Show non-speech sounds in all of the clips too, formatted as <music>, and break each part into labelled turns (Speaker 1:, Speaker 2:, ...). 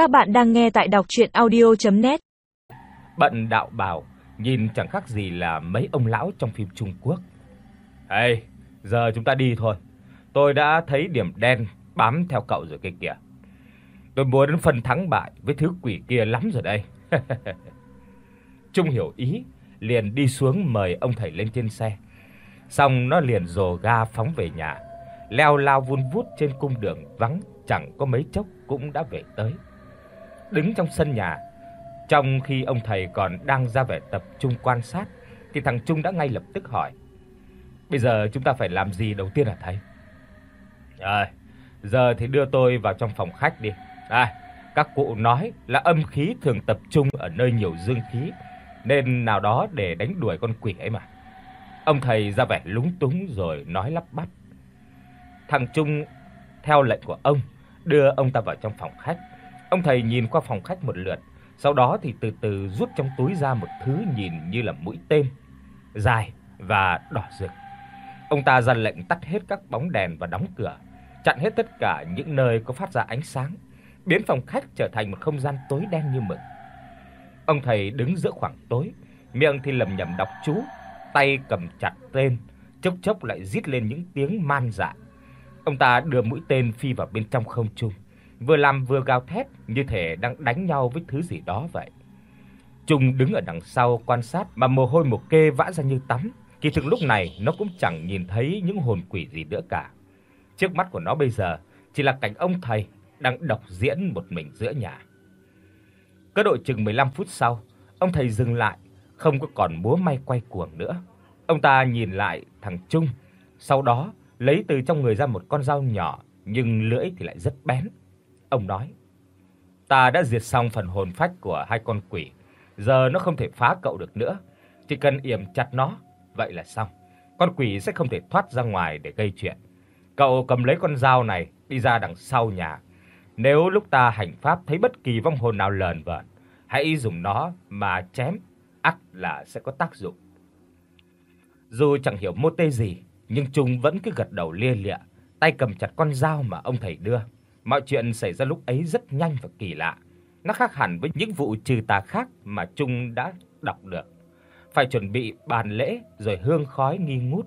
Speaker 1: Các bạn đang nghe tại đọc audio net
Speaker 2: Bận đạo bào, nhìn chẳng khác gì là mấy ông lão trong phim Trung Quốc. "Hey, giờ chúng ta đi thôi. Tôi đã thấy điểm đen bám theo cậu rồi kia kìa. Tôi muốn đến phần thắng bại với thứ quỷ kia lắm rồi đây." <laughs> Trung hiểu ý, liền đi xuống mời ông thầy lên trên xe. Xong nó liền rồ ga phóng về nhà, leo lao vun vút trên cung đường vắng chẳng có mấy chốc cũng đã về tới. Đứng trong sân nhà, trong khi ông thầy còn đang ra vẻ tập trung quan sát thì thằng Trung đã ngay lập tức hỏi: "Bây giờ chúng ta phải làm gì đầu tiên hả thầy?" "Rồi, giờ thì đưa tôi vào trong phòng khách đi. Đây, các cụ nói là âm khí thường tập trung ở nơi nhiều dương khí, nên nào đó để đánh đuổi con quỷ ấy mà." Ông thầy ra vẻ lúng túng rồi nói lắp bắp. Thằng Trung theo lệnh của ông đưa ông ta vào trong phòng khách. Ông thầy nhìn qua phòng khách một lượt, sau đó thì từ từ rút trong túi ra một thứ nhìn như là mũi tên, dài và đỏ rực. Ông ta ra lệnh tắt hết các bóng đèn và đóng cửa, chặn hết tất cả những nơi có phát ra ánh sáng, biến phòng khách trở thành một không gian tối đen như mực. Ông thầy đứng giữa khoảng tối, miệng thì lẩm nhẩm đọc chú, tay cầm chặt tên, chốc chốc lại rít lên những tiếng man dại. Ông ta đưa mũi tên phi vào bên trong không trung, vừa làm vừa gào thét như thể đang đánh nhau với thứ gì đó vậy. Trung đứng ở đằng sau quan sát mà mồ hôi một kê vã ra như tắm, kỳ thực lúc này nó cũng chẳng nhìn thấy những hồn quỷ gì nữa cả. Trước mắt của nó bây giờ chỉ là cảnh ông thầy đang độc diễn một mình giữa nhà. Cơ độ chừng 15 phút sau, ông thầy dừng lại, không có còn múa may quay cuồng nữa. Ông ta nhìn lại thằng Trung, sau đó lấy từ trong người ra một con dao nhỏ nhưng lưỡi thì lại rất bén. Ông nói: "Ta đã diệt xong phần hồn phách của hai con quỷ, giờ nó không thể phá cậu được nữa, chỉ cần yểm chặt nó, vậy là xong. Con quỷ sẽ không thể thoát ra ngoài để gây chuyện. Cậu cầm lấy con dao này đi ra đằng sau nhà. Nếu lúc ta hành pháp thấy bất kỳ vong hồn nào lờn vờn, hãy dùng nó mà chém, ắt là sẽ có tác dụng." Dù chẳng hiểu mô tê gì, nhưng Trung vẫn cứ gật đầu lia lịa, tay cầm chặt con dao mà ông thầy đưa. Mọi chuyện xảy ra lúc ấy rất nhanh và kỳ lạ. Nó khác hẳn với những vụ trừ tà khác mà Trung đã đọc được. Phải chuẩn bị bàn lễ rồi hương khói nghi ngút.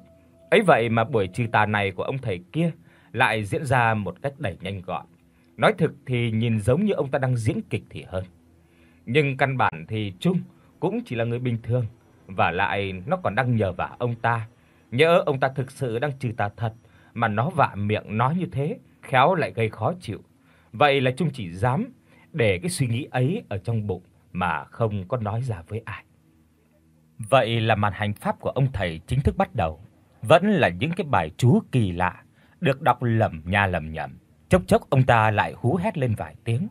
Speaker 2: Ấy vậy mà buổi trừ tà này của ông thầy kia lại diễn ra một cách đầy nhanh gọn. Nói thực thì nhìn giống như ông ta đang diễn kịch thì hơn. Nhưng căn bản thì Trung cũng chỉ là người bình thường và lại nó còn đang nhờ vả ông ta. Nhỡ ông ta thực sự đang trừ tà thật mà nó vạ miệng nói như thế, khéo lại gây khó chịu. Vậy là Trung chỉ dám để cái suy nghĩ ấy ở trong bụng mà không có nói ra với ai. Vậy là màn hành pháp của ông thầy chính thức bắt đầu. Vẫn là những cái bài chú kỳ lạ được đọc lẩm nha lẩm nhẩm. Chốc chốc ông ta lại hú hét lên vài tiếng.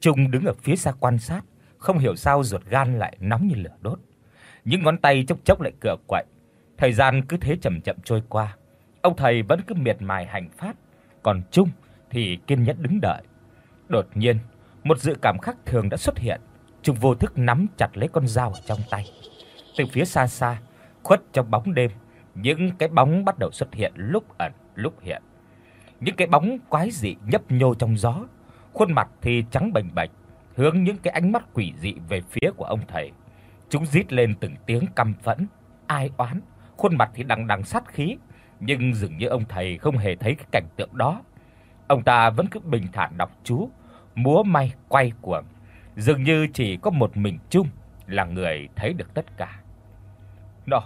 Speaker 2: Trung đứng ở phía xa quan sát, không hiểu sao ruột gan lại nóng như lửa đốt. Những ngón tay chốc chốc lại cựa quậy. Thời gian cứ thế chậm chậm trôi qua. Ông thầy vẫn cứ miệt mài hành pháp, còn Trung thì kiên nhẫn đứng đợi. Đột nhiên, một dự cảm khác thường đã xuất hiện. Trung vô thức nắm chặt lấy con dao trong tay. Từ phía xa xa, khuất trong bóng đêm, những cái bóng bắt đầu xuất hiện lúc ẩn lúc hiện. Những cái bóng quái dị nhấp nhô trong gió, khuôn mặt thì trắng bềnh bạch, hướng những cái ánh mắt quỷ dị về phía của ông thầy. Chúng rít lên từng tiếng căm phẫn, ai oán, khuôn mặt thì đằng đằng sát khí, nhưng dường như ông thầy không hề thấy cái cảnh tượng đó. Ông ta vẫn cứ bình thản đọc chú, múa may quay cuồng, dường như chỉ có một mình Trung là người thấy được tất cả. Nó,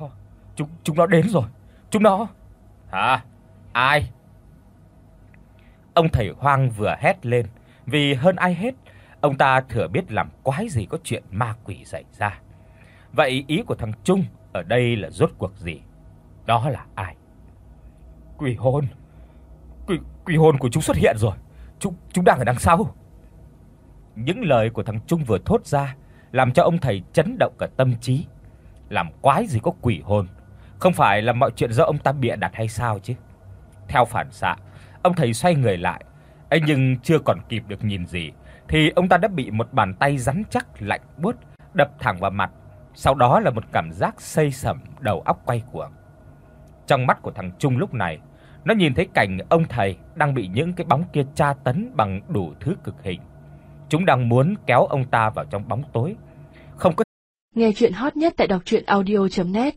Speaker 2: chúng chúng nó đến rồi. Chúng nó. Hả? Ai? Ông thầy hoang vừa hét lên, vì hơn ai hết, ông ta thừa biết làm quái gì có chuyện ma quỷ xảy ra. Vậy ý của thằng Trung ở đây là rốt cuộc gì? Đó là ai? Quỷ hồn. Quỷ quỷ hồn của chúng xuất hiện rồi. Chúng chúng đang ở đằng sau. Những lời của thằng Trung vừa thốt ra làm cho ông thầy chấn động cả tâm trí. Làm quái gì có quỷ hồn, không phải là mọi chuyện do ông ta bịa đặt hay sao chứ? Theo phản xạ, ông thầy xoay người lại, ấy nhưng chưa còn kịp được nhìn gì thì ông ta đã bị một bàn tay rắn chắc lạnh buốt đập thẳng vào mặt, sau đó là một cảm giác xây sẩm đầu óc quay cuồng. Trong mắt của thằng Trung lúc này, nó nhìn thấy cảnh ông thầy đang bị những cái bóng kia tra tấn bằng đủ thứ cực hình. chúng đang muốn kéo ông ta vào trong bóng tối. Không có
Speaker 3: Nghe truyện hot nhất tại doctruyenaudio.net